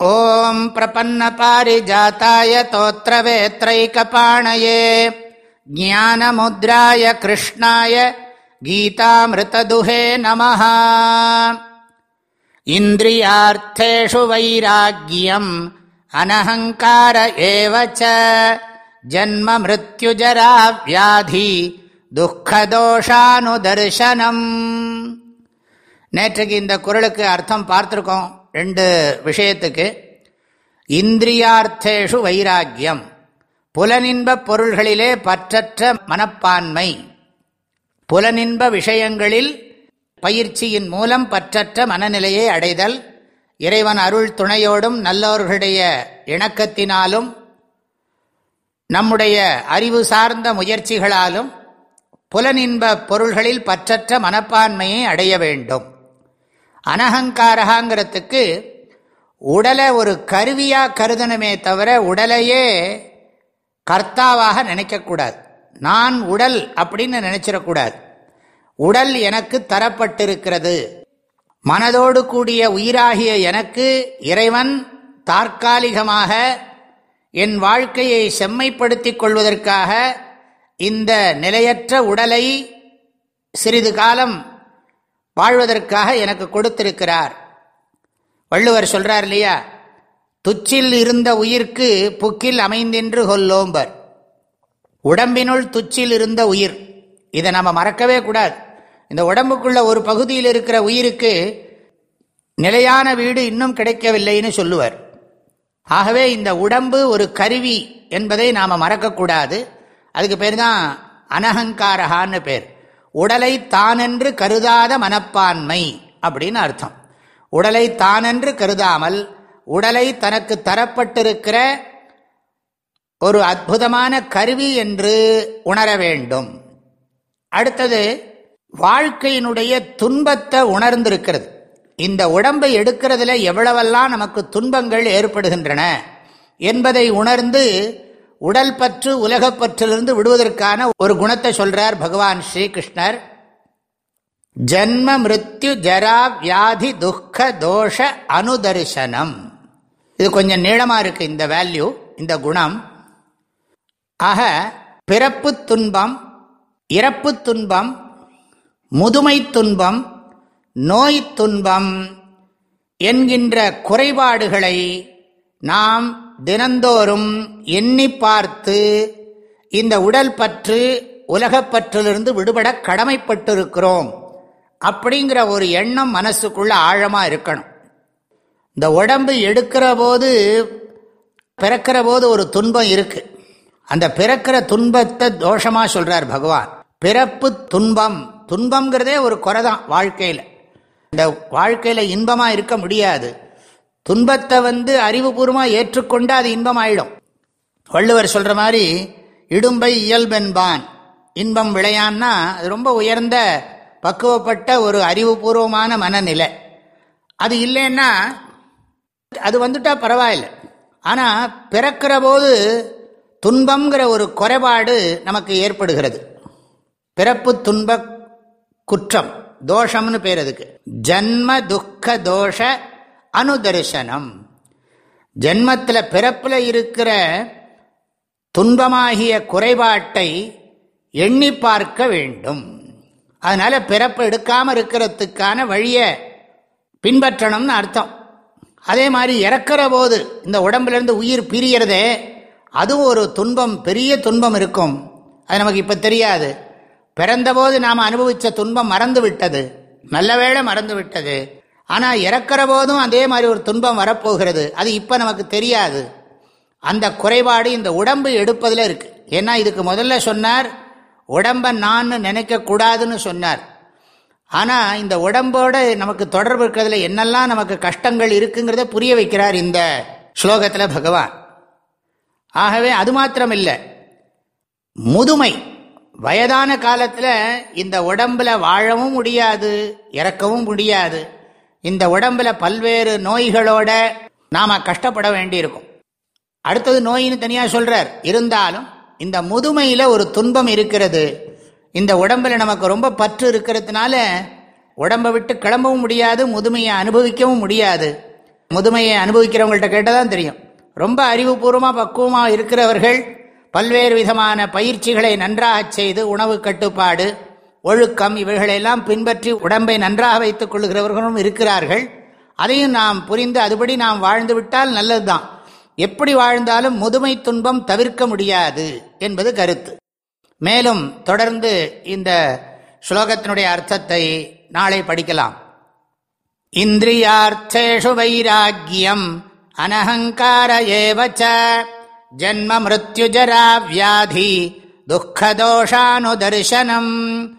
ॐ प्रपन्नपारिजाताय तोत्रवेत्रैकपाणये ज्ञानमुद्राय कृष्णाय गीतामृतदुहे नमः इन्द्रियार्थेषु वैराग्यम् अनहङ्कार एव च जन्ममृत्युजरा व्याधि துக்கதோஷானுதர்சனம் நேற்றுக்கு இந்த குரலுக்கு அர்த்தம் பார்த்துருக்கோம் ரெண்டு விஷயத்துக்கு இந்திரியார்த்தேஷு வைராக்கியம். புலனின்ப பொருள்களிலே பற்றற்ற மனப்பான்மை. புலனின்ப விஷயங்களில் பயிற்சியின் மூலம் பற்றற்ற மனநிலையை அடைதல். இறைவன் அருள் துணையோடும் நல்லவர்களுடைய இணக்கத்தினாலும் நம்முடைய அறிவு சார்ந்த முயற்சிகளாலும் புலனின்ப பொருள்களில் பற்றற்ற மனப்பான்மையை அடைய வேண்டும். அனகங்காரகாங்கிறதுக்கு உடலை ஒரு கருவியாக கருதணுமே தவிர உடலையே கர்த்தாவாக நினைக்கக்கூடாது. நான் உடல் அப்படின்னு நினைச்சிடக்கூடாது. உடல் எனக்கு தரப்பட்டிருக்கிறது. மனதோடு கூடிய உயிராகிய எனக்கு இறைவன் தற்காலிகமாக என் வாழ்க்கையை செம்மைப்படுத்திக் கொள்வதற்காக இந்த நிலையற்ற உடலை சிறிது காலம் வாழ்வதற்காக எனக்கு கொடுத்திருக்கிறார். வள்ளுவர் சொல்றார் இல்லையா? துச்சில் இருந்த உயிர்க்கு புக்கில் அமைந்தின்று கொல்லோம்பர். உடம்பினுள் துச்சில் இருந்த உயிர். இதை நம்ம மறக்கவே கூடாது. இந்த உடம்புக்குள்ள ஒரு பகுதியில் இருக்கிற உயிருக்கு நிலையான வீடு இன்னும் கிடைக்கவில்லைன்னு சொல்லுவர். ஆகவே இந்த உடம்பு ஒரு கருவி என்பதை நாம் மறக்கக்கூடாது. அதுக்கு பேர் தான் அனகங்காரகான்னு பேர். உடலை தானென்று கருதாத மனப்பான்மை அப்படின்னு அர்த்தம். உடலை தானென்று கருதாமல் உடலை தனக்கு தரப்பட்டிருக்கிற ஒரு அற்புதமான கருவி என்று உணர வேண்டும். அடுத்தது வாழ்க்கையினுடைய துன்பத்தை உணர்ந்திருக்கிறது. இந்த உடம்பை எடுக்கிறதுல எவ்வளவெல்லாம் நமக்கு துன்பங்கள் ஏற்படுகின்றன என்பதை உணர்ந்து உடல் பற்று உலகப்பற்றிலிருந்து விடுவதற்கான ஒரு குணத்தை சொல்றார் பகவான் ஸ்ரீகிருஷ்ணர். ஜன்ம மிருத்யு ஜரா வியாதி துக்க தோஷ அனுதர்சனம். இது கொஞ்சம் நீளமா இருக்கு இந்த வேல்யூ இந்த குணம். ஆக பிறப்பு துன்பம் இறப்பு துன்பம் முதுமை துன்பம் நோய் துன்பம் என்கின்ற குறைபாடுகளை நாம் தினந்தோறும் எண்ணி பார்த்து இந்த உடல் பற்று உலகப்பற்றிலிருந்து விடுபட கடமைப்பட்டிருக்கிறோம் அப்படிங்கிற ஒரு எண்ணம் மனசுக்குள்ள ஆழமாக இருக்கணும். இந்த உடம்பு எடுக்கிற போது பிறக்கிற போது ஒரு துன்பம் இருக்கு. அந்த பிறக்கிற துன்பத்தை தோஷமாக சொல்றார் பகவான். பிறப்பு துன்பம். துன்பம்ங்கிறதே ஒரு குறை தான் வாழ்க்கையில். இந்த வாழ்க்கையில் இன்பமாக இருக்க முடியாது. துன்பத்தை வந்து அறிவுபூர்வமாக ஏற்றுக்கொண்டு அது இன்பம் ஆயிடும் வள்ளுவர் சொல்கிற மாதிரி இடும்பை இயல்பென்பான். இன்பம் விளையான்னா அது ரொம்ப உயர்ந்த பக்குவப்பட்ட ஒரு அறிவுபூர்வமான மனநிலை. அது இல்லைன்னா அது வந்துட்டால் பரவாயில்ல. ஆனால் பிறக்கிற போது துன்பங்கிற ஒரு குறைபாடு நமக்கு ஏற்படுகிறது. பிறப்பு துன்ப குற்றம் தோஷம்னு பேர் அதுக்கு. ஜன்ம துக்க தோஷ அனுதர்சனம். ஜென்மத்தில் பிறப்பில் இருக்கிற துன்பமாகிய குறைபாட்டை எண்ணி பார்க்க வேண்டும். அதனால் பிறப்பு எடுக்காமல் இருக்கிறதுக்கான வழியை பின்பற்றணும்னு அர்த்தம். அதே மாதிரி இறக்கிற போது இந்த உடம்புலேருந்து உயிர் பிரியறதே அதுவும் ஒரு துன்பம் பெரிய துன்பம் இருக்கும். அது நமக்கு இப்போ தெரியாது. பிறந்தபோது நாம் அனுபவித்த துன்பம் மறந்து விட்டது. நல்ல வேளை மறந்து விட்டது. ஆனால் இறக்கிற போதும் அதே மாதிரி ஒரு துன்பம் வரப்போகிறது. அது இப்போ நமக்கு தெரியாது. அந்த குறைபாடு இந்த உடம்பு எடுப்பதில் இருக்குது ஏன்னா இதுக்கு முதல்ல சொன்னார் உடம்பை நான் நினைக்கக்கூடாதுன்னு சொன்னார். ஆனால் இந்த உடம்போட நமக்கு தொடர்பு இருக்கிறதுல என்னெல்லாம் நமக்கு கஷ்டங்கள் இருக்குங்கிறத புரிய வைக்கிறார் இந்த ஸ்லோகத்தில் பகவான். ஆகவே அது மாத்திரம் இல்லை முதுமை. வயதான காலத்தில் இந்த உடம்புல வாழவும் முடியாது இறக்கவும் முடியாது. இந்த உடம்புல பல்வேறு நோய்களோட நாம கஷ்டப்பட வேண்டியிருக்கும். அடுத்தது நோயின்னு தனியாக சொல்றார். இருந்தாலும் இந்த முதுமையில் ஒரு துன்பம் இருக்கிறது. இந்த உடம்புல நமக்கு ரொம்ப பற்று இருக்கிறதுனால உடம்பை விட்டு கிளம்பவும் முடியாது முதுமையை அனுபவிக்கவும் முடியாது. முதுமையை அனுபவிக்கிறவங்கள்ட்ட கேட்டதான் தெரியும். ரொம்ப அறிவுபூர்வமாக பக்குவமாக இருக்கிறவர்கள் பல்வேறு விதமான பயிற்சிகளை நன்றாக செய்து உணவு கட்டுப்பாடு ஒழுக்கம் இவைகளெல்லாம் பின்பற்றி உடம்பை நன்றாக வைத்துக் கொள்கிறவர்களும் இருக்கிறார்கள். அதையும் நாம் புரிந்து அதுபடி நாம் வாழ்ந்து விட்டால் நல்லதுதான். எப்படி வாழ்ந்தாலும் முதுமை துன்பம் தவிர்க்க முடியாது என்பது கருத்து. மேலும் தொடர்ந்து இந்த ஸ்லோகத்தினுடைய அர்த்தத்தை நாளை படிக்கலாம். இந்திரியார்த்தேஷு வைராக்கியம் அனஹங்கார ஏவச்ச ஜன்ம மிருத்யுஜரா வியாதி துக்கதோஷானுதர்சனம்